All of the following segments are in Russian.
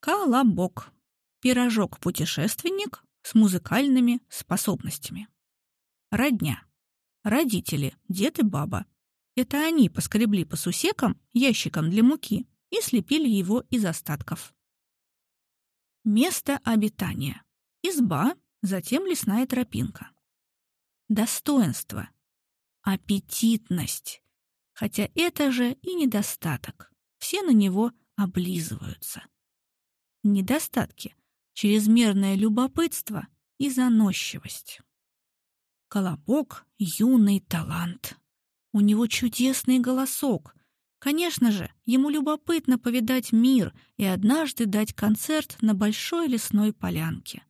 Колобок. Пирожок-путешественник с музыкальными способностями. Родня. Родители, дед и баба. Это они поскребли по сусекам, ящикам для муки и слепили его из остатков. Место обитания. Изба, затем лесная тропинка. Достоинство. Аппетитность. Хотя это же и недостаток. Все на него облизываются. Недостатки. Чрезмерное любопытство и заносчивость. Колобок — юный талант. У него чудесный голосок. Конечно же, ему любопытно повидать мир и однажды дать концерт на большой лесной полянке.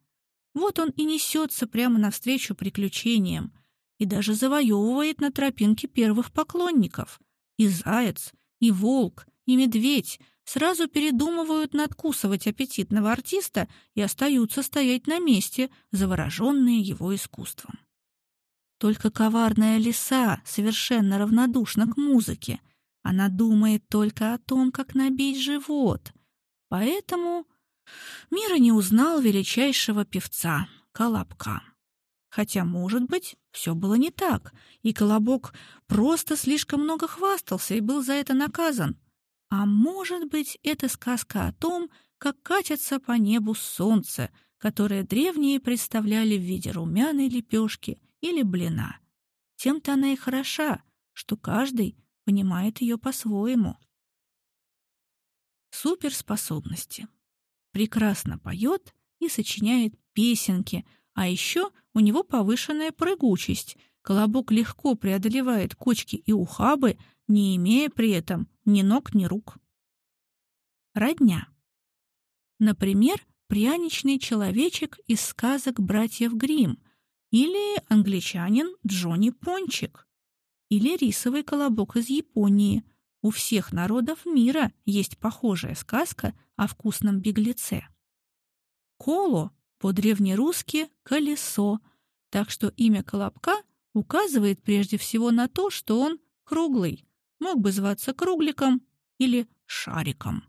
Вот он и несется прямо навстречу приключениям и даже завоевывает на тропинке первых поклонников. И заяц, и волк, и медведь сразу передумывают надкусывать аппетитного артиста и остаются стоять на месте, завороженные его искусством. Только коварная лиса совершенно равнодушна к музыке. Она думает только о том, как набить живот. Поэтому Мира не узнал величайшего певца — Колобка. Хотя, может быть, все было не так, и Колобок просто слишком много хвастался и был за это наказан. А может быть, это сказка о том, как катится по небу солнце, которое древние представляли в виде румяной лепешки или блина. Тем-то она и хороша, что каждый понимает ее по-своему. Суперспособности. Прекрасно поет и сочиняет песенки, а еще у него повышенная прыгучесть. Колобок легко преодолевает кочки и ухабы, не имея при этом ни ног, ни рук. Родня. Например, пряничный человечек из сказок братьев Гримм, или англичанин Джонни Пончик, или рисовый колобок из Японии. У всех народов мира есть похожая сказка о вкусном беглеце. Коло по-древнерусски «колесо», так что имя колобка указывает прежде всего на то, что он круглый, мог бы зваться кругликом или шариком.